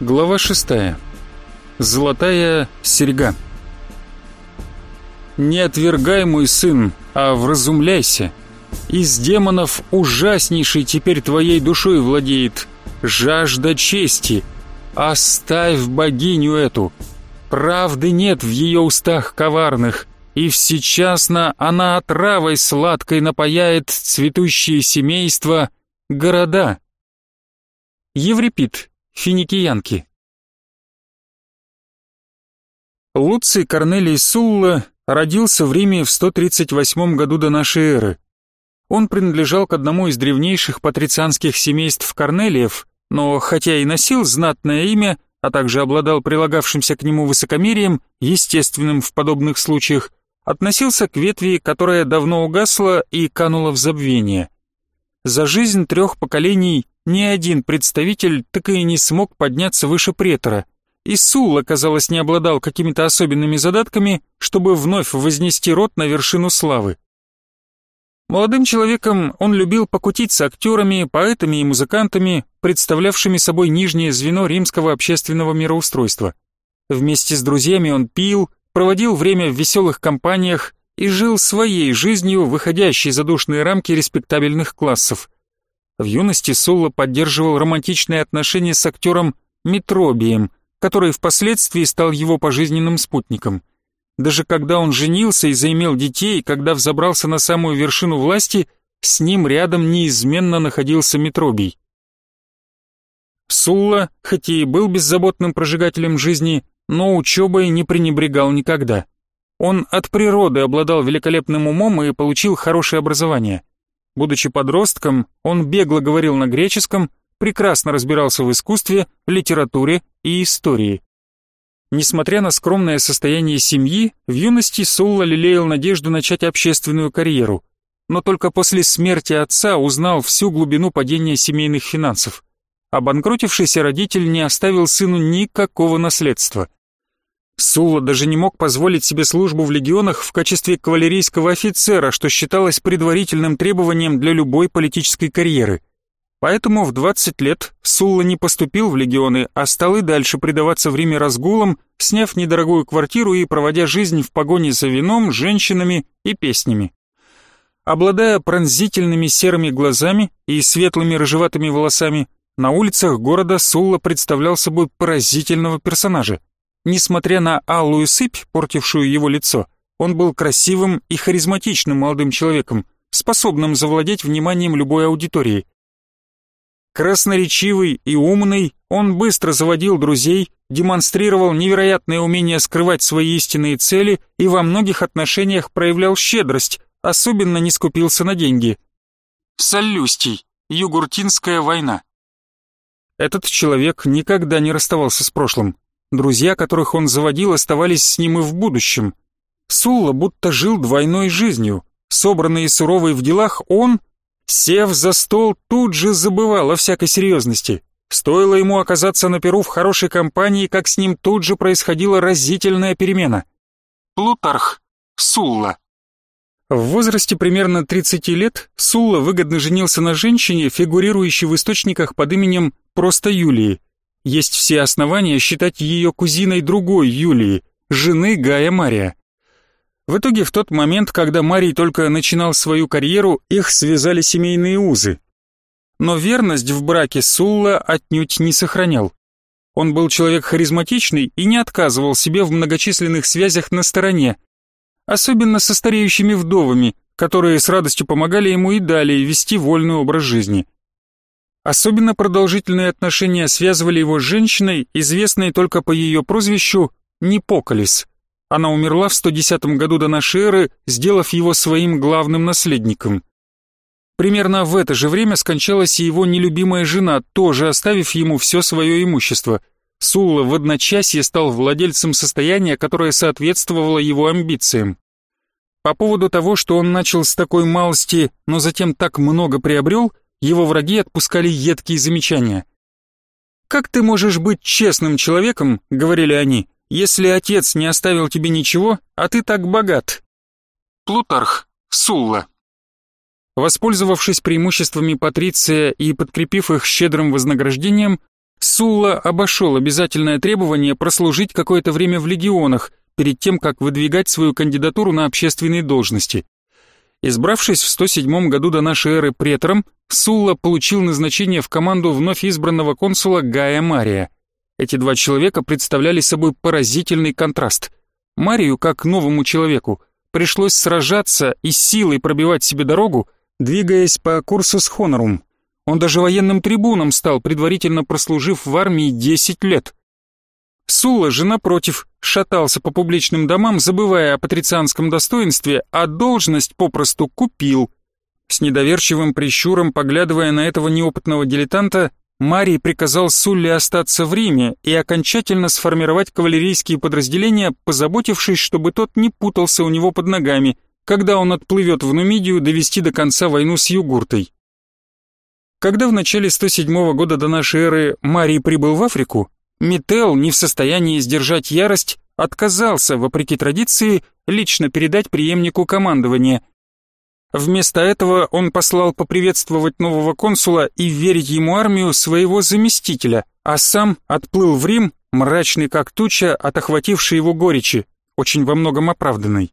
Глава шестая. Золотая серьга. «Не отвергай, мой сын, а вразумляйся. Из демонов ужаснейший теперь твоей душой владеет. Жажда чести. Оставь богиню эту. Правды нет в ее устах коварных, и всечасно она отравой сладкой напаяет цветущие семейства, города». Еврипид Финикиянки. Луций Корнелий Сулла родился в Риме в 138 году до нашей эры. Он принадлежал к одному из древнейших патрицианских семейств Корнелиев, но хотя и носил знатное имя, а также обладал прилагавшимся к нему высокомерием, естественным в подобных случаях, относился к ветви, которая давно угасла и канула в забвение. За жизнь трех поколений ни один представитель так и не смог подняться выше претора, и Сулла, казалось, не обладал какими-то особенными задатками, чтобы вновь вознести род на вершину славы. Молодым человеком он любил покутить с актерами, поэтами и музыкантами, представлявшими собой нижнее звено римского общественного мироустройства. Вместе с друзьями он пил, проводил время в веселых компаниях и жил своей жизнью, выходящей за душные рамки респектабельных классов. В юности Сулла поддерживал романтичные отношения с актером Митробием, который впоследствии стал его пожизненным спутником. Даже когда он женился и заимел детей, когда взобрался на самую вершину власти, с ним рядом неизменно находился Митробий. Сулла, хоть и был беззаботным прожигателем жизни, но учебой не пренебрегал никогда. Он от природы обладал великолепным умом и получил хорошее образование. Будучи подростком, он бегло говорил на греческом, прекрасно разбирался в искусстве, литературе и истории. Несмотря на скромное состояние семьи, в юности Сулла лелеял надежду начать общественную карьеру, но только после смерти отца узнал всю глубину падения семейных финансов. Обанкротившийся родитель не оставил сыну никакого наследства. Сулла даже не мог позволить себе службу в легионах в качестве кавалерийского офицера, что считалось предварительным требованием для любой политической карьеры. Поэтому в 20 лет Сулла не поступил в легионы, а стал и дальше предаваться в Риме разгулам, сняв недорогую квартиру и проводя жизнь в погоне за вином, женщинами и песнями. Обладая пронзительными серыми глазами и светлыми рыжеватыми волосами, на улицах города Сулла представлял собой поразительного персонажа. Несмотря на алую сыпь, портившую его лицо, он был красивым и харизматичным молодым человеком, способным завладеть вниманием любой аудитории. Красноречивый и умный, он быстро заводил друзей, демонстрировал невероятное умение скрывать свои истинные цели и во многих отношениях проявлял щедрость, особенно не скупился на деньги. Соллюстий. Югуртинская война. Этот человек никогда не расставался с прошлым. Друзья, которых он заводил, оставались с ним и в будущем. Сулла будто жил двойной жизнью. Собранный и суровый в делах, он, сев за стол, тут же забывал о всякой серьезности. Стоило ему оказаться на перу в хорошей компании, как с ним тут же происходила разительная перемена. Плутарх. Сулла. В возрасте примерно 30 лет Сулла выгодно женился на женщине, фигурирующей в источниках под именем просто Юлии. Есть все основания считать ее кузиной другой Юлии, жены Гая Мария. В итоге, в тот момент, когда Марий только начинал свою карьеру, их связали семейные узы. Но верность в браке Сулла отнюдь не сохранял. Он был человек харизматичный и не отказывал себе в многочисленных связях на стороне, особенно со стареющими вдовами, которые с радостью помогали ему и далее вести вольный образ жизни. Особенно продолжительные отношения связывали его с женщиной, известной только по ее прозвищу Непоколис. Она умерла в 110 году до нашей эры, сделав его своим главным наследником. Примерно в это же время скончалась и его нелюбимая жена, тоже оставив ему все свое имущество. Сулла в одночасье стал владельцем состояния, которое соответствовало его амбициям. По поводу того, что он начал с такой малости, но затем так много приобрел, его враги отпускали едкие замечания. «Как ты можешь быть честным человеком, — говорили они, — если отец не оставил тебе ничего, а ты так богат?» Плутарх, Сулла. Воспользовавшись преимуществами Патриция и подкрепив их щедрым вознаграждением, Сулла обошел обязательное требование прослужить какое-то время в легионах, перед тем, как выдвигать свою кандидатуру на общественные должности. Избравшись в 107 году до нашей эры претором, Сулла получил назначение в команду вновь избранного консула Гая Мария. Эти два человека представляли собой поразительный контраст. Марию, как новому человеку, пришлось сражаться и силой пробивать себе дорогу, двигаясь по курсу с хонорум. Он даже военным трибуном стал, предварительно прослужив в армии 10 лет. Сула же, напротив, шатался по публичным домам, забывая о патрицианском достоинстве, а должность попросту купил. С недоверчивым прищуром, поглядывая на этого неопытного дилетанта, Марий приказал Сулле остаться в Риме и окончательно сформировать кавалерийские подразделения, позаботившись, чтобы тот не путался у него под ногами, когда он отплывет в Нумидию довести до конца войну с Югуртой. Когда в начале 107 года до нашей эры Марий прибыл в Африку, Мител, не в состоянии сдержать ярость, отказался, вопреки традиции, лично передать преемнику командования. Вместо этого он послал поприветствовать нового консула и верить ему армию своего заместителя, а сам отплыл в Рим, мрачный как туча от охватившей его горечи, очень во многом оправданной.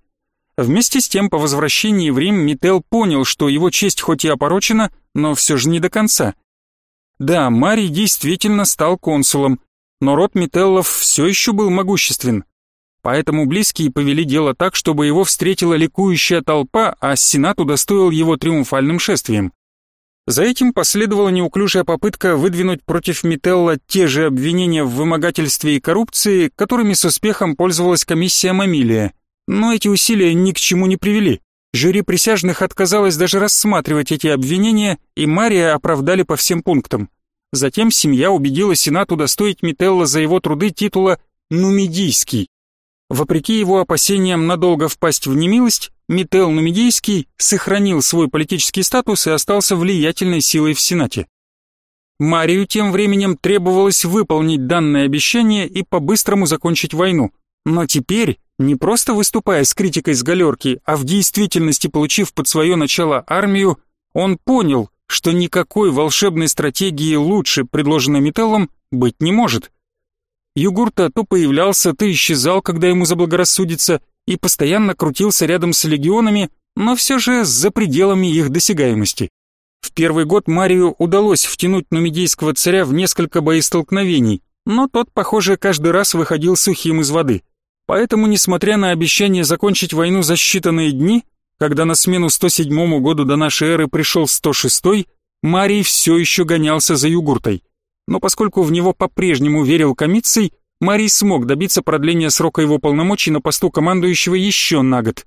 Вместе с тем, по возвращении в Рим Мител понял, что его честь хоть и опорочена, но все же не до конца. Да, Марий действительно стал консулом, но род Мителлов все еще был могуществен. Поэтому близкие повели дело так, чтобы его встретила ликующая толпа, а Сенат удостоил его триумфальным шествием. За этим последовала неуклюжая попытка выдвинуть против Мителла те же обвинения в вымогательстве и коррупции, которыми с успехом пользовалась комиссия Мамилия. Но эти усилия ни к чему не привели. Жюри присяжных отказалось даже рассматривать эти обвинения, и Мария оправдали по всем пунктам. Затем семья убедила Сенат удостоить Мителла за его труды титула «Нумидийский». Вопреки его опасениям надолго впасть в немилость, Мител Нумидийский сохранил свой политический статус и остался влиятельной силой в Сенате. Марию тем временем требовалось выполнить данное обещание и по-быстрому закончить войну. Но теперь, не просто выступая с критикой с галерки, а в действительности получив под свое начало армию, он понял, что никакой волшебной стратегии лучше, предложенной Металлом, быть не может. Югурта то появлялся, то исчезал, когда ему заблагорассудится, и постоянно крутился рядом с легионами, но все же за пределами их досягаемости. В первый год Марию удалось втянуть нумидийского царя в несколько боестолкновений, но тот, похоже, каждый раз выходил сухим из воды. Поэтому, несмотря на обещание закончить войну за считанные дни, когда на смену 107 году до нашей эры пришел 106-й, Марий все еще гонялся за Югуртой. Но поскольку в него по-прежнему верил Комиций, Марий смог добиться продления срока его полномочий на посту командующего еще на год.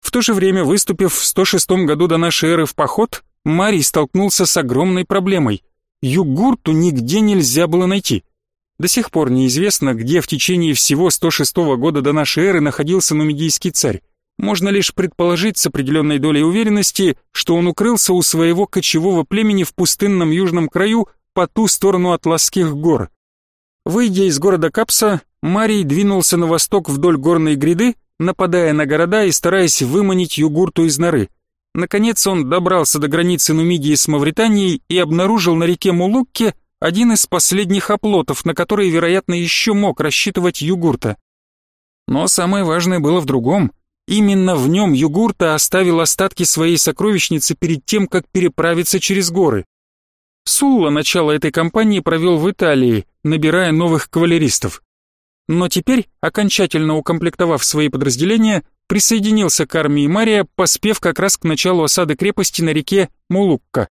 В то же время, выступив в 106 году до нашей эры в поход, Марий столкнулся с огромной проблемой. Югурту нигде нельзя было найти. До сих пор неизвестно, где в течение всего 106 года до нашей эры находился нумидийский царь. Можно лишь предположить с определенной долей уверенности, что он укрылся у своего кочевого племени в пустынном южном краю по ту сторону Атласских гор. Выйдя из города Капса, Марий двинулся на восток вдоль горной гряды, нападая на города и стараясь выманить югурту из норы. Наконец он добрался до границы Нумидии с Мавританией и обнаружил на реке Мулукке один из последних оплотов, на который, вероятно, еще мог рассчитывать югурта. Но самое важное было в другом. Именно в нем Югурта оставил остатки своей сокровищницы перед тем, как переправиться через горы. Сулла начало этой кампании провел в Италии, набирая новых кавалеристов. Но теперь, окончательно укомплектовав свои подразделения, присоединился к армии Мария, поспев как раз к началу осады крепости на реке Мулукка.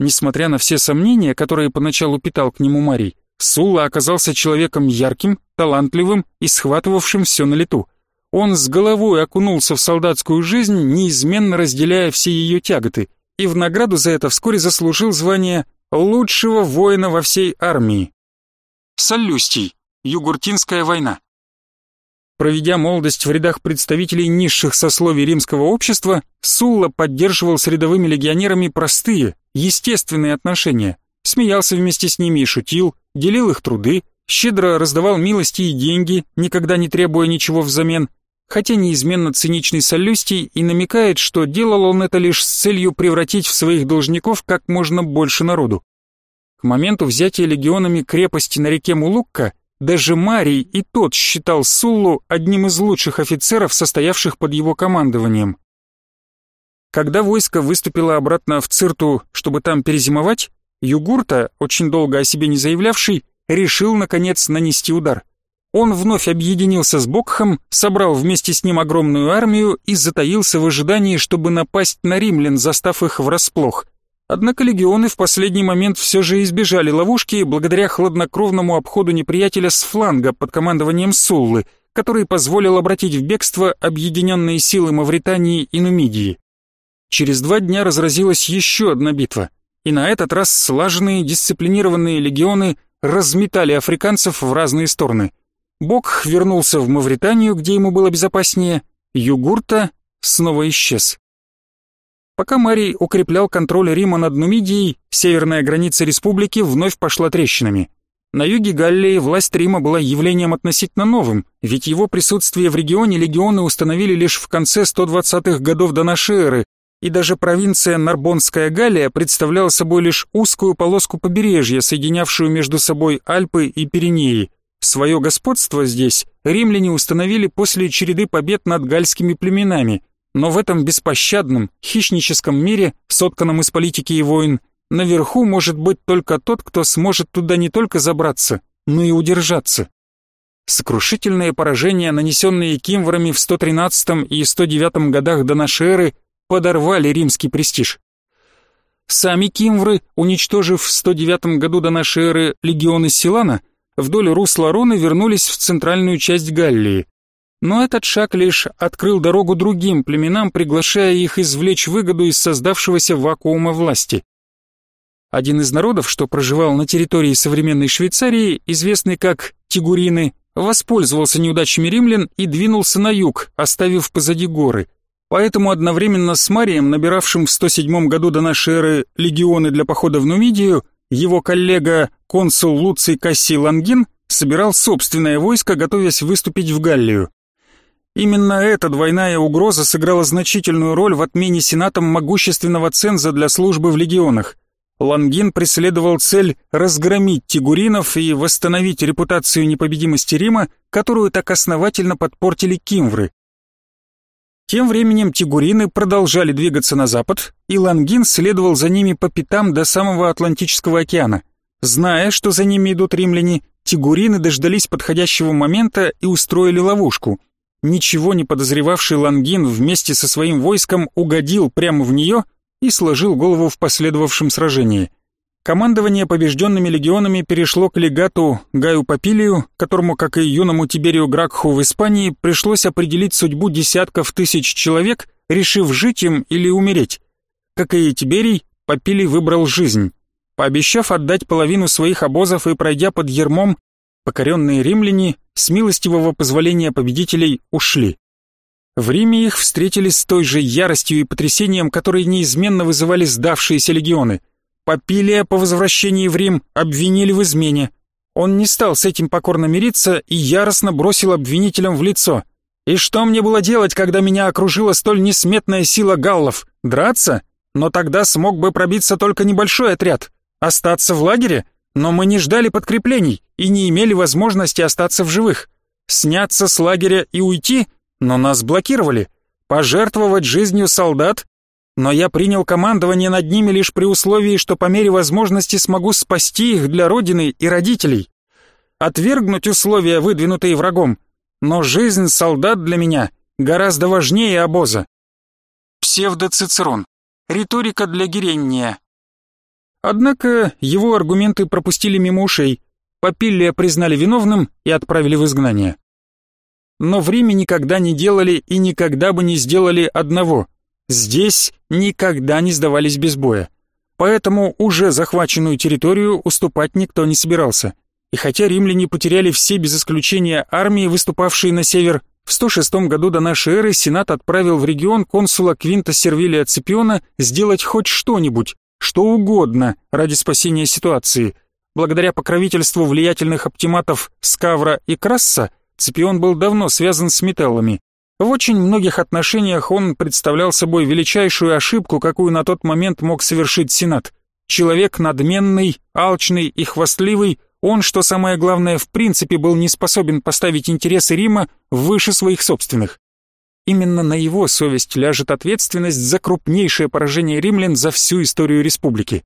Несмотря на все сомнения, которые поначалу питал к нему Марий, Сулла оказался человеком ярким, талантливым и схватывавшим все на лету. Он с головой окунулся в солдатскую жизнь, неизменно разделяя все ее тяготы, и в награду за это вскоре заслужил звание лучшего воина во всей армии. Саллюстий. Югуртинская война. Проведя молодость в рядах представителей низших сословий римского общества, Сулла поддерживал с рядовыми легионерами простые, естественные отношения, смеялся вместе с ними и шутил, делил их труды, щедро раздавал милости и деньги, никогда не требуя ничего взамен, хотя неизменно циничный Солюстий и намекает, что делал он это лишь с целью превратить в своих должников как можно больше народу. К моменту взятия легионами крепости на реке Мулукка даже Марий и тот считал Суллу одним из лучших офицеров, состоявших под его командованием. Когда войско выступило обратно в Цирту, чтобы там перезимовать, Югурта, очень долго о себе не заявлявший, решил, наконец, нанести удар. Он вновь объединился с Бокхом, собрал вместе с ним огромную армию и затаился в ожидании, чтобы напасть на римлян, застав их врасплох. Однако легионы в последний момент все же избежали ловушки благодаря хладнокровному обходу неприятеля с фланга под командованием Суллы, который позволил обратить в бегство объединенные силы Мавритании и Нумидии. Через два дня разразилась еще одна битва, и на этот раз слаженные дисциплинированные легионы разметали африканцев в разные стороны. Бок вернулся в Мавританию, где ему было безопаснее, Югурта снова исчез. Пока Марий укреплял контроль Рима над Нумидией, северная граница республики вновь пошла трещинами. На юге Галлии власть Рима была явлением относительно новым, ведь его присутствие в регионе легионы установили лишь в конце 120-х годов до нашей эры, и даже провинция Нарбонская Галлия представляла собой лишь узкую полоску побережья, соединявшую между собой Альпы и Пиренеи. Свое господство здесь римляне установили после череды побед над гальскими племенами – но в этом беспощадном, хищническом мире, сотканном из политики и войн, наверху может быть только тот, кто сможет туда не только забраться, но и удержаться. Сокрушительные поражения, нанесенные кимврами в 113 и 109 годах до нашей эры, подорвали римский престиж. Сами кимвры, уничтожив в 109 году до нашей эры легионы Силана, вдоль русла Роны вернулись в центральную часть Галлии. Но этот шаг лишь открыл дорогу другим племенам, приглашая их извлечь выгоду из создавшегося вакуума власти. Один из народов, что проживал на территории современной Швейцарии, известный как Тигурины, воспользовался неудачами римлян и двинулся на юг, оставив позади горы. Поэтому одновременно с Марием, набиравшим в 107 году до нашей эры легионы для похода в Нумидию, его коллега, консул Луций Кассий Лангин, собирал собственное войско, готовясь выступить в Галлию. Именно эта двойная угроза сыграла значительную роль в отмене Сенатом могущественного ценза для службы в легионах. Лангин преследовал цель разгромить тигуринов и восстановить репутацию непобедимости Рима, которую так основательно подпортили кимвры. Тем временем тигурины продолжали двигаться на запад, и Лангин следовал за ними по пятам до самого Атлантического океана. Зная, что за ними идут римляне, тигурины дождались подходящего момента и устроили ловушку – ничего не подозревавший Лангин вместе со своим войском угодил прямо в нее и сложил голову в последовавшем сражении. Командование побежденными легионами перешло к легату Гаю Папилию, которому, как и юному Тиберию Гракху в Испании, пришлось определить судьбу десятков тысяч человек, решив жить им или умереть. Как и Тиберий, Папилий выбрал жизнь. Пообещав отдать половину своих обозов и пройдя под ермом, покоренные римляне с милостивого позволения победителей ушли. В Риме их встретили с той же яростью и потрясением, которые неизменно вызывали сдавшиеся легионы. Попилия по возвращении в Рим обвинили в измене. Он не стал с этим покорно мириться и яростно бросил обвинителям в лицо. «И что мне было делать, когда меня окружила столь несметная сила галлов? Драться? Но тогда смог бы пробиться только небольшой отряд. Остаться в лагере? Но мы не ждали подкреплений и не имели возможности остаться в живых. Сняться с лагеря и уйти, но нас блокировали. Пожертвовать жизнью солдат, но я принял командование над ними лишь при условии, что по мере возможности смогу спасти их для родины и родителей. Отвергнуть условия, выдвинутые врагом, но жизнь солдат для меня гораздо важнее обоза. Псевдоцицерон. Риторика для Геренния. Однако его аргументы пропустили мимо ушей. Попиллия признали виновным и отправили в изгнание. Но в Риме никогда не делали и никогда бы не сделали одного. Здесь никогда не сдавались без боя. Поэтому уже захваченную территорию уступать никто не собирался. И хотя римляне потеряли все без исключения армии, выступавшие на север, в 106 году до нашей эры Сенат отправил в регион консула Квинта Сервилия Ципиона сделать хоть что-нибудь, что угодно ради спасения ситуации. Благодаря покровительству влиятельных оптиматов Скавра и Красса, Цепион был давно связан с металлами. В очень многих отношениях он представлял собой величайшую ошибку, какую на тот момент мог совершить Сенат. Человек надменный, алчный и хвастливый, он, что самое главное, в принципе был не способен поставить интересы Рима выше своих собственных. Именно на его совесть ляжет ответственность за крупнейшее поражение римлян за всю историю республики.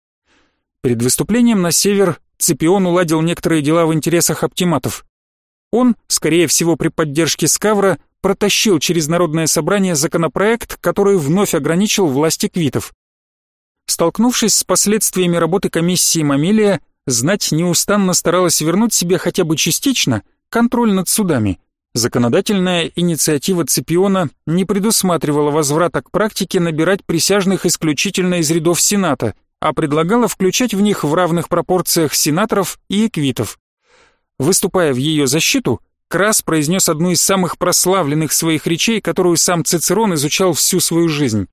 Перед выступлением на север Ципион уладил некоторые дела в интересах оптиматов. Он, скорее всего при поддержке Скавра, протащил через народное собрание законопроект, который вновь ограничил власти квитов. Столкнувшись с последствиями работы комиссии Мамилия, знать неустанно старалась вернуть себе хотя бы частично контроль над судами. Законодательная инициатива Ципиона не предусматривала возврата к практике набирать присяжных исключительно из рядов Сената, а предлагала включать в них в равных пропорциях сенаторов и эквитов. Выступая в ее защиту, Крас произнес одну из самых прославленных своих речей, которую сам Цицерон изучал всю свою жизнь.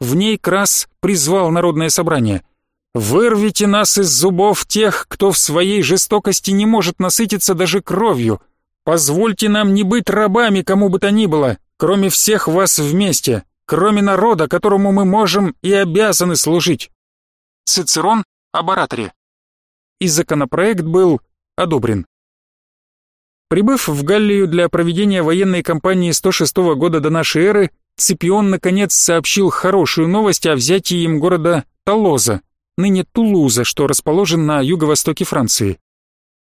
В ней Крас призвал народное собрание – Вырвите нас из зубов тех, кто в своей жестокости не может насытиться даже кровью. Позвольте нам не быть рабами кому бы то ни было, кроме всех вас вместе, кроме народа, которому мы можем и обязаны служить. Цицерон об ораторе. И законопроект был одобрен. Прибыв в Галлию для проведения военной кампании 106 года до нашей эры, Ципион наконец сообщил хорошую новость о взятии им города Толоза, ныне Тулуза, что расположен на юго-востоке Франции.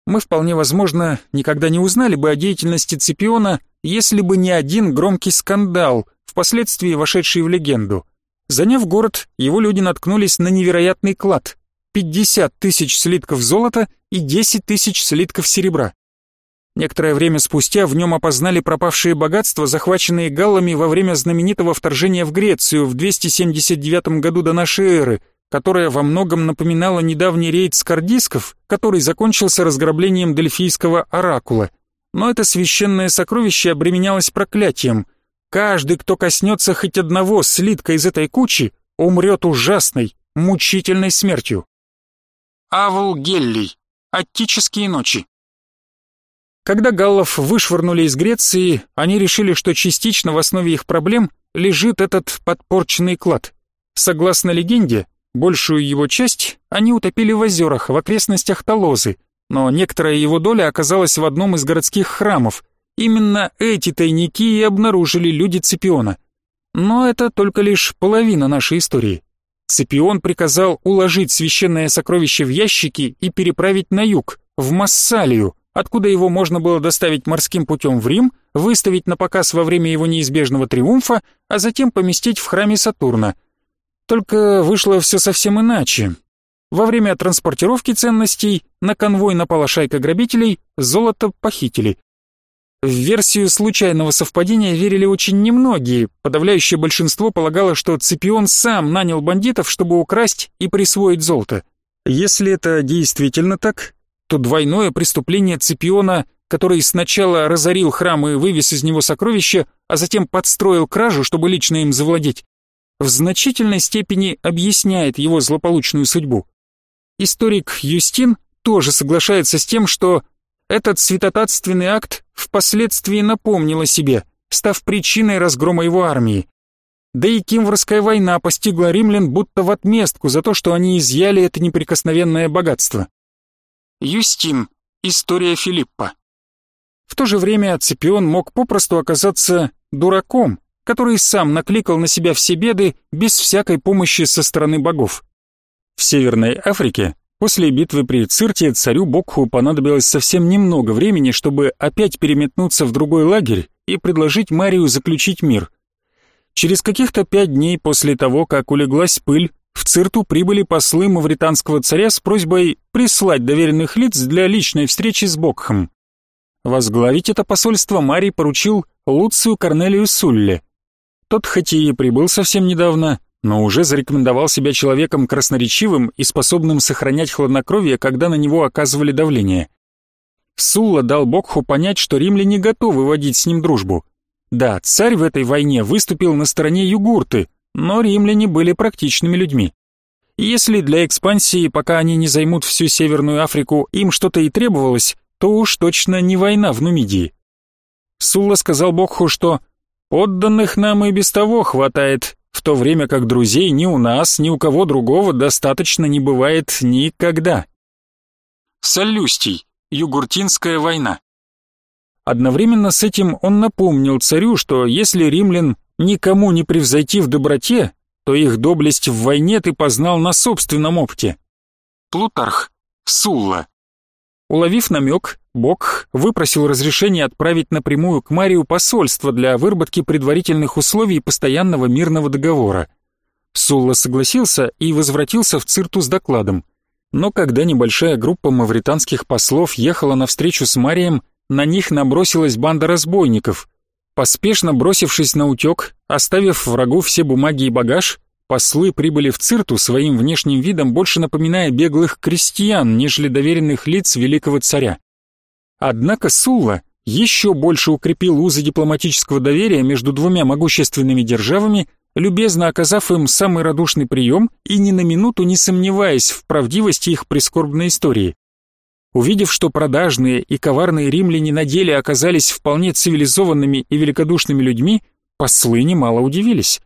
Мы вполне возможно никогда не узнали бы о деятельности Ципиона, если бы не один громкий скандал, впоследствии вошедший в легенду. Заняв город, его люди наткнулись на невероятный клад – 50 тысяч слитков золота и 10 тысяч слитков серебра. Некоторое время спустя в нем опознали пропавшие богатства, захваченные галлами во время знаменитого вторжения в Грецию в 279 году до нашей эры – которая во многом напоминала недавний рейд скардисков, который закончился разграблением Дельфийского оракула. Но это священное сокровище обременялось проклятием. Каждый, кто коснется хоть одного слитка из этой кучи, умрет ужасной, мучительной смертью. Авл Геллий. Аттические ночи. Когда галлов вышвырнули из Греции, они решили, что частично в основе их проблем лежит этот подпорченный клад. Согласно легенде, Большую его часть они утопили в озерах в окрестностях Толозы, но некоторая его доля оказалась в одном из городских храмов. Именно эти тайники и обнаружили люди Ципиона. Но это только лишь половина нашей истории. Ципион приказал уложить священное сокровище в ящики и переправить на юг, в Массалию, откуда его можно было доставить морским путем в Рим, выставить на показ во время его неизбежного триумфа, а затем поместить в храме Сатурна – только вышло все совсем иначе. Во время транспортировки ценностей на конвой напала шайка грабителей, золото похитили. В версию случайного совпадения верили очень немногие, подавляющее большинство полагало, что Ципион сам нанял бандитов, чтобы украсть и присвоить золото. Если это действительно так, то двойное преступление Ципиона, который сначала разорил храм и вывез из него сокровища, а затем подстроил кражу, чтобы лично им завладеть, в значительной степени объясняет его злополучную судьбу. Историк Юстин тоже соглашается с тем, что этот святотатственный акт впоследствии напомнил о себе, став причиной разгрома его армии. Да и Кимврская война постигла римлян будто в отместку за то, что они изъяли это неприкосновенное богатство. Юстин. История Филиппа. В то же время Ципион мог попросту оказаться дураком, который сам накликал на себя все беды без всякой помощи со стороны богов. В Северной Африке после битвы при Цирте царю Бокху понадобилось совсем немного времени, чтобы опять переметнуться в другой лагерь и предложить Марию заключить мир. Через каких-то пять дней после того, как улеглась пыль, в Цирту прибыли послы мавританского царя с просьбой прислать доверенных лиц для личной встречи с Бокхом. Возглавить это посольство Марий поручил Луцию Корнелию Сулле, тот хоть и прибыл совсем недавно, но уже зарекомендовал себя человеком красноречивым и способным сохранять хладнокровие, когда на него оказывали давление. Сулла дал Бокху понять, что римляне готовы водить с ним дружбу. Да, царь в этой войне выступил на стороне югурты, но римляне были практичными людьми. если для экспансии, пока они не займут всю Северную Африку, им что-то и требовалось, то уж точно не война в Нумидии. Сулла сказал Бокху, что Подданных нам и без того хватает. в то время как друзей ни у нас, ни у кого другого достаточно не бывает никогда. Солюстий. Югуртинская война. Одновременно с этим он напомнил царю, что если римлян никому не превзойти в доброте, то их доблесть в войне ты познал на собственном опыте. Плутарх. Сулла. Уловив намек, Бог выпросил разрешение отправить напрямую к Марию посольство для выработки предварительных условий постоянного мирного договора. Сулла согласился и возвратился в Цирту с докладом. Но когда небольшая группа мавританских послов ехала навстречу с Марием, на них набросилась банда разбойников. Поспешно бросившись на утек, оставив врагу все бумаги и багаж, послы прибыли в Цирту своим внешним видом больше напоминая беглых крестьян, нежели доверенных лиц великого царя. Однако Сулла еще больше укрепил узы дипломатического доверия между двумя могущественными державами, любезно оказав им самый радушный прием и ни на минуту не сомневаясь в правдивости их прискорбной истории. Увидев, что продажные и коварные римляне на деле оказались вполне цивилизованными и великодушными людьми, послы немало удивились.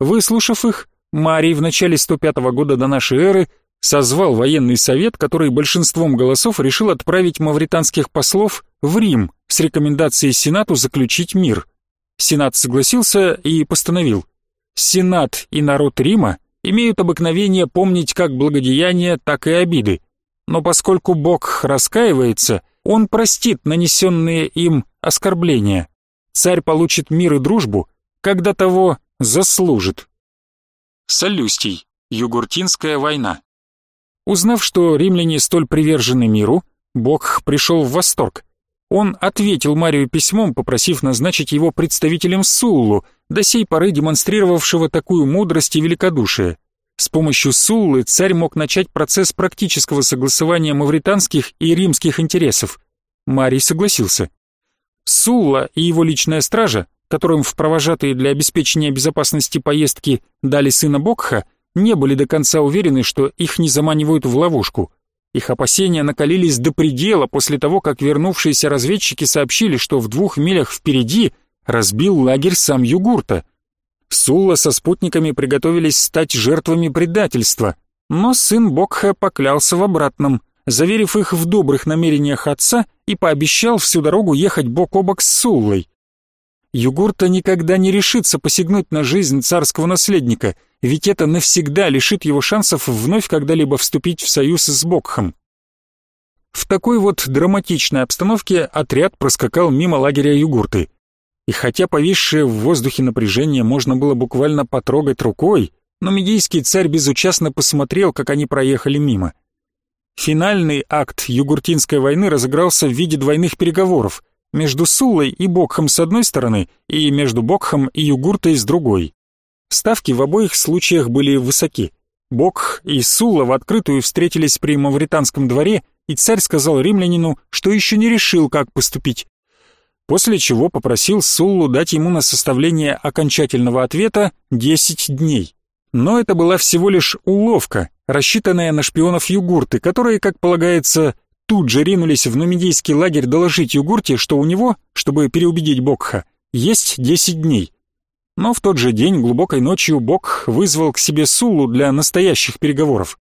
Выслушав их, Марий в начале 105 года до нашей эры созвал военный совет, который большинством голосов решил отправить мавританских послов в Рим с рекомендацией Сенату заключить мир. Сенат согласился и постановил, Сенат и народ Рима имеют обыкновение помнить как благодеяния, так и обиды но поскольку Бог раскаивается, он простит нанесенные им оскорбления. Царь получит мир и дружбу, когда того заслужит. Солюстий. Югуртинская война. Узнав, что римляне столь привержены миру, Бог пришел в восторг. Он ответил Марию письмом, попросив назначить его представителем Суллу, до сей поры демонстрировавшего такую мудрость и великодушие. С помощью Суллы царь мог начать процесс практического согласования мавританских и римских интересов. Марий согласился. Сулла и его личная стража, которым в провожатые для обеспечения безопасности поездки дали сына Бокха, не были до конца уверены, что их не заманивают в ловушку. Их опасения накалились до предела после того, как вернувшиеся разведчики сообщили, что в двух милях впереди разбил лагерь сам Югурта — Сула со спутниками приготовились стать жертвами предательства, но сын Бокха поклялся в обратном, заверив их в добрых намерениях отца и пообещал всю дорогу ехать бок о бок с Суллой. Югурта никогда не решится посягнуть на жизнь царского наследника, ведь это навсегда лишит его шансов вновь когда-либо вступить в союз с Бокхом. В такой вот драматичной обстановке отряд проскакал мимо лагеря Югурты. И хотя повисшее в воздухе напряжение можно было буквально потрогать рукой, но медийский царь безучастно посмотрел, как они проехали мимо. Финальный акт Югуртинской войны разыгрался в виде двойных переговоров между Сулой и Бокхом с одной стороны и между Бокхом и Югуртой с другой. Ставки в обоих случаях были высоки. Бокх и Сула в открытую встретились при мавританском дворе, и царь сказал римлянину, что еще не решил, как поступить, после чего попросил Суллу дать ему на составление окончательного ответа 10 дней. Но это была всего лишь уловка, рассчитанная на шпионов Югурты, которые, как полагается, тут же ринулись в нумидийский лагерь доложить Югурте, что у него, чтобы переубедить Бокха, есть 10 дней. Но в тот же день, глубокой ночью, Бог вызвал к себе Суллу для настоящих переговоров.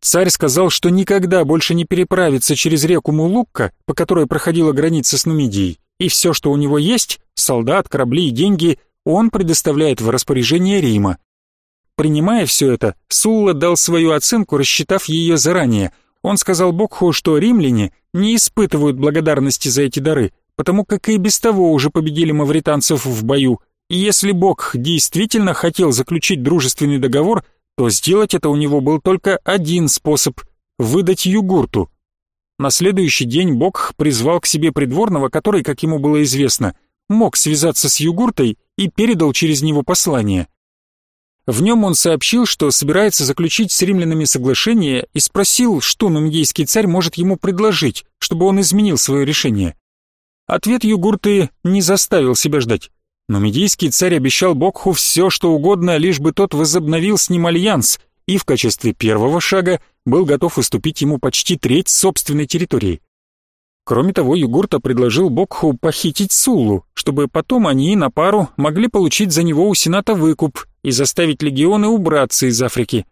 Царь сказал, что никогда больше не переправится через реку Мулукка, по которой проходила граница с Нумидией, и все, что у него есть, солдат, корабли и деньги, он предоставляет в распоряжение Рима. Принимая все это, Сулла дал свою оценку, рассчитав ее заранее. Он сказал Бокху, что римляне не испытывают благодарности за эти дары, потому как и без того уже победили мавританцев в бою, и если Бог действительно хотел заключить дружественный договор, то сделать это у него был только один способ — выдать Югурту — на следующий день Бог призвал к себе придворного, который, как ему было известно, мог связаться с Югуртой и передал через него послание. В нем он сообщил, что собирается заключить с римлянами соглашение и спросил, что нумидийский царь может ему предложить, чтобы он изменил свое решение. Ответ Югурты не заставил себя ждать. Нумидийский царь обещал Бокху все, что угодно, лишь бы тот возобновил с ним альянс, и в качестве первого шага был готов уступить ему почти треть собственной территории. Кроме того, Югурта предложил Бокху похитить Суллу, чтобы потом они на пару могли получить за него у Сената выкуп и заставить легионы убраться из Африки.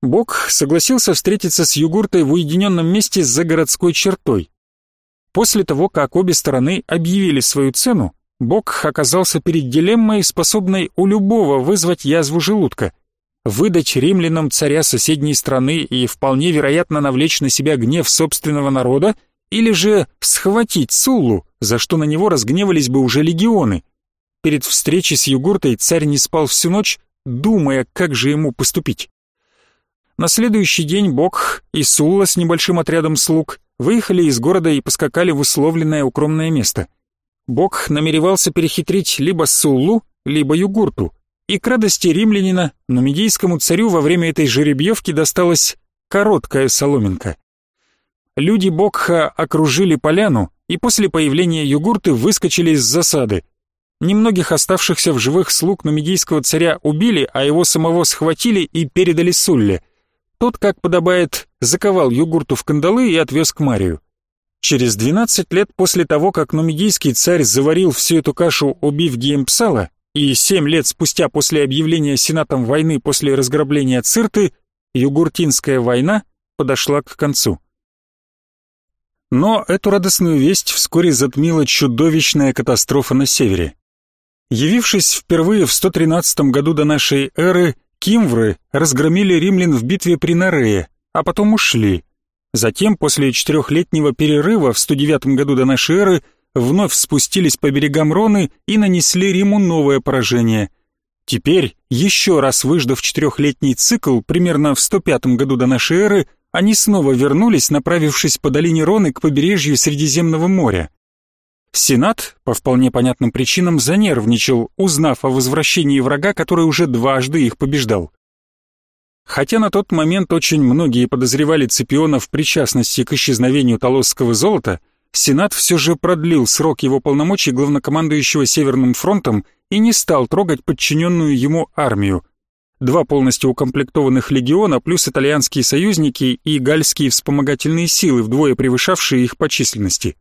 Бок согласился встретиться с Югуртой в уединенном месте за городской чертой. После того, как обе стороны объявили свою цену, Бок оказался перед дилеммой, способной у любого вызвать язву желудка. Выдать римлянам царя соседней страны и вполне вероятно навлечь на себя гнев собственного народа – или же схватить Суллу, за что на него разгневались бы уже легионы. Перед встречей с Югуртой царь не спал всю ночь, думая, как же ему поступить. На следующий день Бог и Сулла с небольшим отрядом слуг выехали из города и поскакали в условленное укромное место. Бог намеревался перехитрить либо Суллу, либо Югурту, и к радости римлянина нумидийскому царю во время этой жеребьевки досталась короткая соломинка. Люди Бокха окружили поляну и после появления югурты выскочили из засады. Немногих оставшихся в живых слуг нумидийского царя убили, а его самого схватили и передали Сулле. Тот, как подобает, заковал югурту в кандалы и отвез к Марию. Через 12 лет после того, как нумидийский царь заварил всю эту кашу, убив Гиемпсала, и 7 лет спустя после объявления сенатом войны после разграбления Цирты, Югуртинская война подошла к концу. Но эту радостную весть вскоре затмила чудовищная катастрофа на севере. Явившись впервые в 113 году до нашей эры, кимвры разгромили римлян в битве при Нарее, а потом ушли. Затем, после четырехлетнего перерыва в 109 году до нашей эры, вновь спустились по берегам Роны и нанесли Риму новое поражение. Теперь, еще раз выждав четырехлетний цикл, примерно в 105 году до нашей эры, они снова вернулись, направившись по долине Роны к побережью Средиземного моря. Сенат, по вполне понятным причинам, занервничал, узнав о возвращении врага, который уже дважды их побеждал. Хотя на тот момент очень многие подозревали Цепиона в причастности к исчезновению Толосского золота, Сенат все же продлил срок его полномочий главнокомандующего Северным фронтом и не стал трогать подчиненную ему армию, два полностью укомплектованных легиона плюс итальянские союзники и гальские вспомогательные силы, вдвое превышавшие их по численности.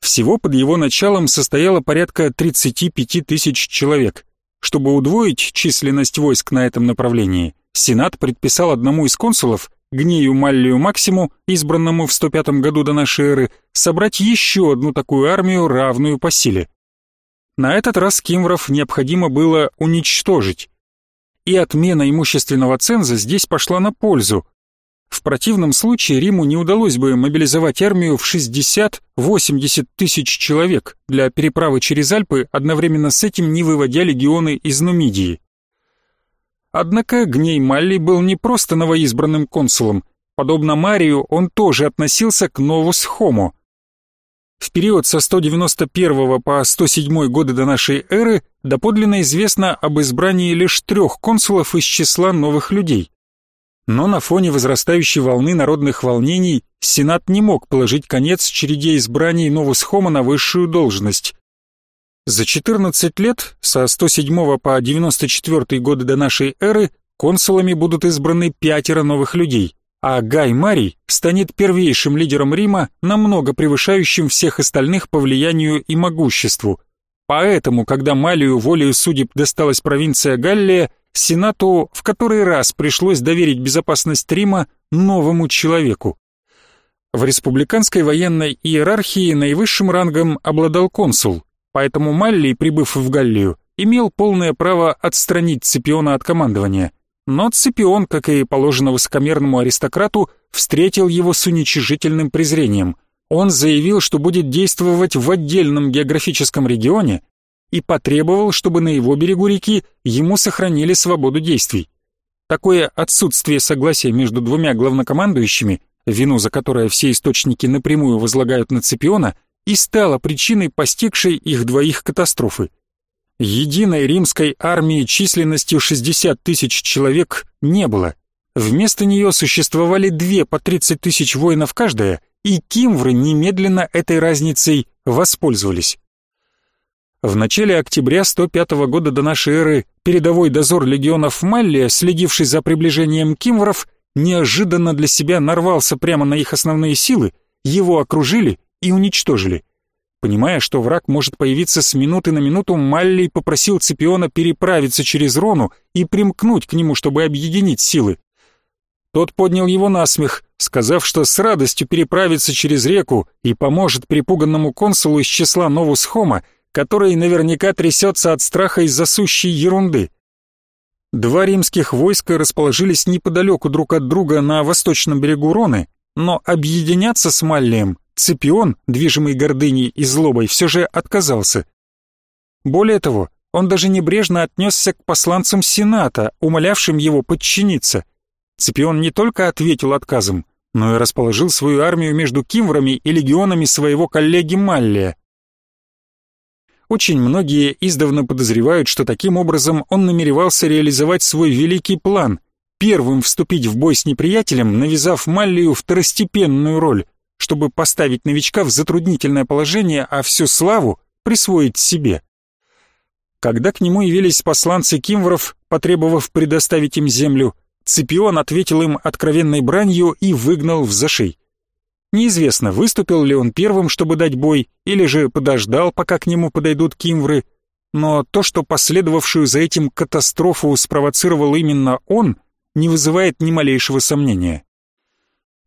Всего под его началом состояло порядка 35 тысяч человек. Чтобы удвоить численность войск на этом направлении, Сенат предписал одному из консулов, Гнею Маллию Максиму, избранному в 105 году до нашей эры, собрать еще одну такую армию, равную по силе. На этот раз кимвров необходимо было уничтожить, и отмена имущественного ценза здесь пошла на пользу. В противном случае Риму не удалось бы мобилизовать армию в 60-80 тысяч человек для переправы через Альпы, одновременно с этим не выводя легионы из Нумидии. Однако Гней Малли был не просто новоизбранным консулом, подобно Марию он тоже относился к Новус Хомо, в период со 191 по 107 годы до нашей эры доподлинно известно об избрании лишь трех консулов из числа новых людей. Но на фоне возрастающей волны народных волнений Сенат не мог положить конец череде избраний Новус Хома на высшую должность. За 14 лет, со 107 по 94 годы до нашей эры, консулами будут избраны пятеро новых людей а Гай Марий станет первейшим лидером Рима, намного превышающим всех остальных по влиянию и могуществу. Поэтому, когда Малию волею судеб досталась провинция Галлия, Сенату в который раз пришлось доверить безопасность Рима новому человеку. В республиканской военной иерархии наивысшим рангом обладал консул, поэтому Маллий, прибыв в Галлию, имел полное право отстранить Цепиона от командования. Но Цепион, как и положено высокомерному аристократу, встретил его с уничижительным презрением. Он заявил, что будет действовать в отдельном географическом регионе и потребовал, чтобы на его берегу реки ему сохранили свободу действий. Такое отсутствие согласия между двумя главнокомандующими, вину за которое все источники напрямую возлагают на Цепиона, и стало причиной постигшей их двоих катастрофы – Единой римской армии численностью 60 тысяч человек не было. Вместо нее существовали две по 30 тысяч воинов каждая, и кимвры немедленно этой разницей воспользовались. В начале октября 105 года до нашей эры передовой дозор легионов Маллия, следивший за приближением кимвров, неожиданно для себя нарвался прямо на их основные силы его окружили и уничтожили. Понимая, что враг может появиться с минуты на минуту, Маллий попросил Цепиона переправиться через Рону и примкнуть к нему, чтобы объединить силы. Тот поднял его на смех, сказав, что с радостью переправится через реку и поможет припуганному консулу из числа Новус Хома, который наверняка трясется от страха из-за сущей ерунды. Два римских войска расположились неподалеку друг от друга на восточном берегу Роны, но объединяться с Маллием Цепион, движимый гордыней и злобой, все же отказался. Более того, он даже небрежно отнесся к посланцам Сената, умолявшим его подчиниться – Цепион не только ответил отказом, но и расположил свою армию между кимврами и легионами своего коллеги Маллия. Очень многие издавна подозревают, что таким образом он намеревался реализовать свой великий план — первым вступить в бой с неприятелем, навязав Маллию второстепенную роль, чтобы поставить новичка в затруднительное положение, а всю славу присвоить себе. Когда к нему явились посланцы кимвров, потребовав предоставить им землю, Цепион ответил им откровенной бранью и выгнал в зашей. Неизвестно, выступил ли он первым, чтобы дать бой, или же подождал, пока к нему подойдут кимвры, но то, что последовавшую за этим катастрофу спровоцировал именно он, не вызывает ни малейшего сомнения.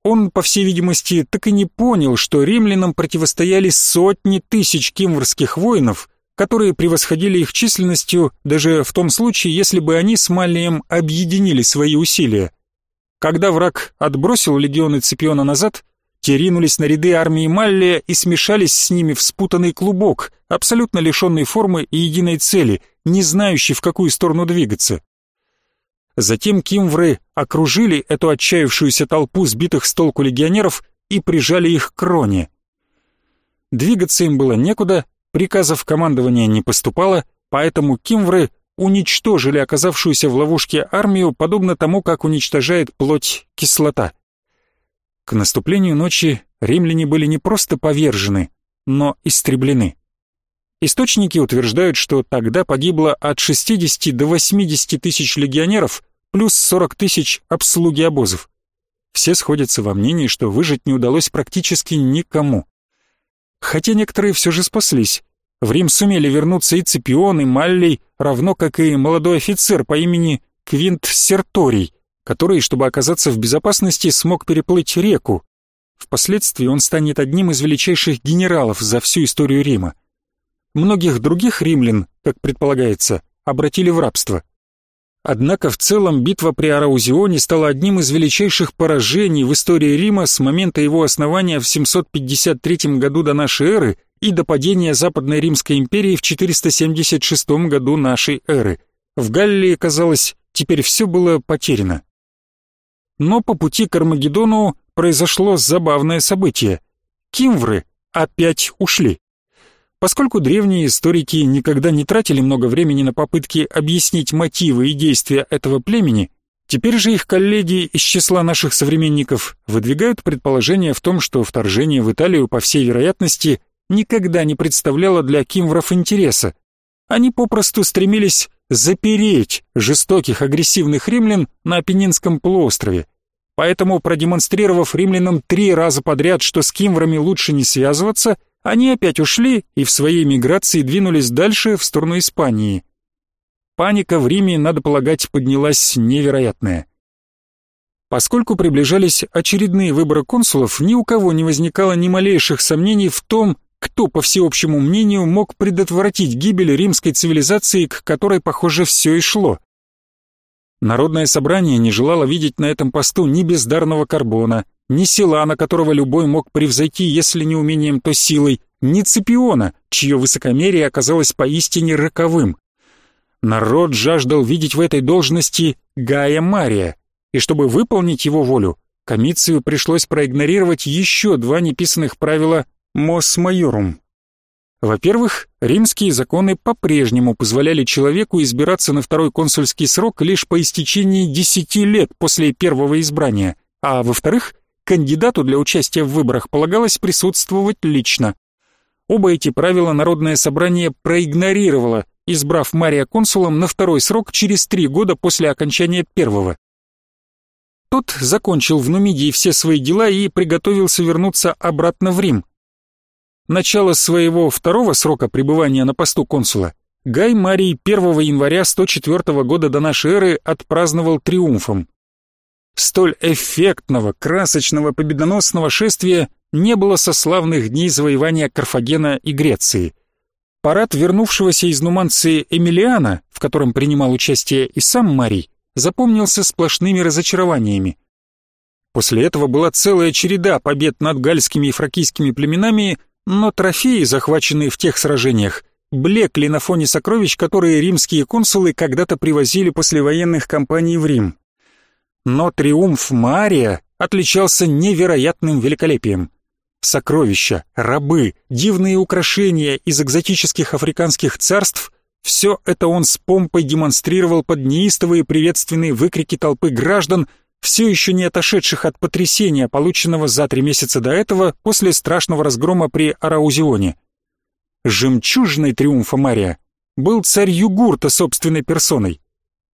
Он, по всей видимости, так и не понял, что римлянам противостояли сотни тысяч кимврских воинов, которые превосходили их численностью даже в том случае, если бы они с Маллием объединили свои усилия. Когда враг отбросил легионы Цепиона назад, те ринулись на ряды армии Маллия и смешались с ними в спутанный клубок, абсолютно лишенный формы и единой цели, не знающий, в какую сторону двигаться. Затем кимвры окружили эту отчаявшуюся толпу сбитых с толку легионеров и прижали их к кроне. Двигаться им было некуда, Приказов командования не поступало, поэтому кимвры уничтожили оказавшуюся в ловушке армию, подобно тому, как уничтожает плоть кислота. К наступлению ночи римляне были не просто повержены, но истреблены. Источники утверждают, что тогда погибло от 60 до 80 тысяч легионеров, плюс 40 тысяч обслуги обозов. Все сходятся во мнении, что выжить не удалось практически никому. Хотя некоторые все же спаслись. В Рим сумели вернуться и Цепион, и Маллий, равно как и молодой офицер по имени Квинт Серторий, который, чтобы оказаться в безопасности, смог переплыть реку. Впоследствии он станет одним из величайших генералов за всю историю Рима. Многих других римлян, как предполагается, обратили в рабство. Однако в целом битва при Араузионе стала одним из величайших поражений в истории Рима с момента его основания в 753 году до нашей эры и до падения Западной Римской империи в 476 году нашей эры. В Галлии, казалось, теперь все было потеряно. Но по пути к Армагеддону произошло забавное событие. Кимвры опять ушли. Поскольку древние историки никогда не тратили много времени на попытки объяснить мотивы и действия этого племени, теперь же их коллеги из числа наших современников выдвигают предположение в том, что вторжение в Италию, по всей вероятности, никогда не представляло для кимвров интереса. Они попросту стремились запереть жестоких агрессивных римлян на Апеннинском полуострове. Поэтому, продемонстрировав римлянам три раза подряд, что с кимврами лучше не связываться – они опять ушли и в своей миграции двинулись дальше в сторону Испании. Паника в Риме, надо полагать, поднялась невероятная. Поскольку приближались очередные выборы консулов, ни у кого не возникало ни малейших сомнений в том, кто, по всеобщему мнению, мог предотвратить гибель римской цивилизации, к которой, похоже, все и шло. Народное собрание не желало видеть на этом посту ни бездарного Карбона, ни Силана, которого любой мог превзойти, если не умением, то силой, ни Цепиона, чье высокомерие оказалось поистине роковым. Народ жаждал видеть в этой должности Гая Мария, и чтобы выполнить его волю, Комицию пришлось проигнорировать еще два неписанных правила «мос майорум». Во-первых, римские законы по-прежнему позволяли человеку избираться на второй консульский срок лишь по истечении десяти лет после первого избрания, а во-вторых, кандидату для участия в выборах полагалось присутствовать лично. Оба эти правила Народное собрание проигнорировало, избрав Мария консулом на второй срок через три года после окончания первого. Тот закончил в Нумидии все свои дела и приготовился вернуться обратно в Рим. Начало своего второго срока пребывания на посту консула Гай Марий 1 января 104 года до нашей эры отпраздновал триумфом. Столь эффектного, красочного, победоносного шествия не было со славных дней завоевания Карфагена и Греции. Парад вернувшегося из Нуманции Эмилиана, в котором принимал участие и сам Марий, запомнился сплошными разочарованиями. После этого была целая череда побед над гальскими и фракийскими племенами, но трофеи, захваченные в тех сражениях, блекли на фоне сокровищ, которые римские консулы когда-то привозили после военных кампаний в Рим. Но триумф Мария отличался невероятным великолепием. Сокровища, рабы, дивные украшения из экзотических африканских царств – все это он с помпой демонстрировал под неистовые приветственные выкрики толпы граждан, все еще не отошедших от потрясения, полученного за три месяца до этого после страшного разгрома при Араузионе. Жемчужной триумфа Мария был царь Югурта собственной персоной.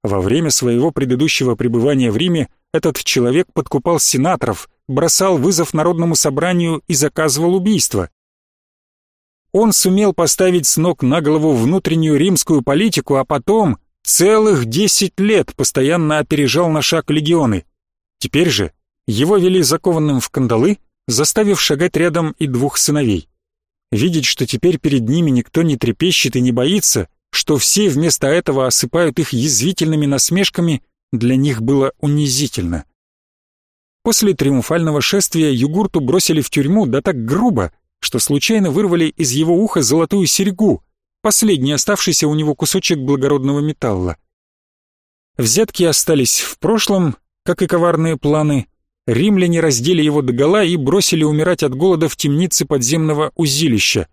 Во время своего предыдущего пребывания в Риме этот человек подкупал сенаторов, бросал вызов народному собранию и заказывал убийство. Он сумел поставить с ног на голову внутреннюю римскую политику, а потом целых десять лет постоянно опережал на шаг легионы. Теперь же его вели закованным в кандалы, заставив шагать рядом и двух сыновей. Видеть, что теперь перед ними никто не трепещет и не боится, что все вместо этого осыпают их язвительными насмешками, для них было унизительно. После триумфального шествия Югурту бросили в тюрьму, да так грубо, что случайно вырвали из его уха золотую серьгу, последний оставшийся у него кусочек благородного металла. Взятки остались в прошлом, как и коварные планы. Римляне раздели его догола и бросили умирать от голода в темнице подземного узилища.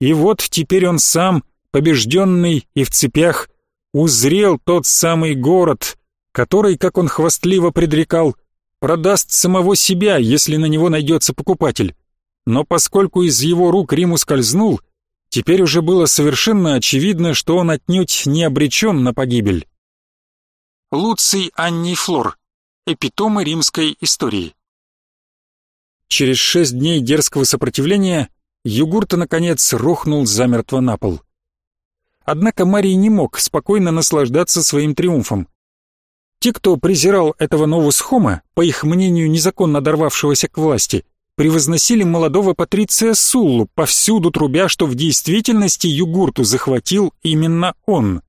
И вот теперь он сам, побежденный и в цепях, узрел тот самый город, который, как он хвастливо предрекал, продаст самого себя, если на него найдется покупатель. Но поскольку из его рук Рим ускользнул, теперь уже было совершенно очевидно, что он отнюдь не обречен на погибель. Луций Анний Флор. Эпитомы римской истории. Через шесть дней дерзкого сопротивления Югурта, наконец, рухнул замертво на пол. Однако Марий не мог спокойно наслаждаться своим триумфом. Те, кто презирал этого новус хома, по их мнению, незаконно дорвавшегося к власти, превозносили молодого патриция Суллу, повсюду трубя, что в действительности Югурту захватил именно он.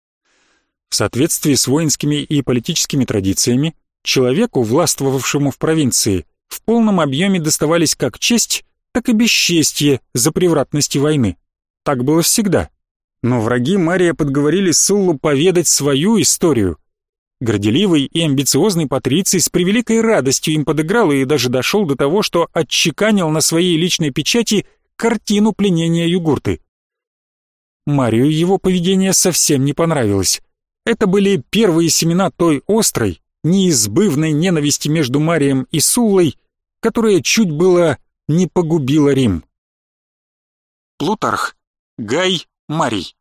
В соответствии с воинскими и политическими традициями, человеку, властвовавшему в провинции, в полном объеме доставались как честь, так и бесчестье за превратности войны. Так было всегда. Но враги Мария подговорили Суллу поведать свою историю, Горделивый и амбициозный патриций с превеликой радостью им подыграл и даже дошел до того, что отчеканил на своей личной печати картину пленения югурты. Марию его поведение совсем не понравилось. Это были первые семена той острой, неизбывной ненависти между Марием и Суллой, которая чуть было не погубила Рим. Плутарх. Гай Марий.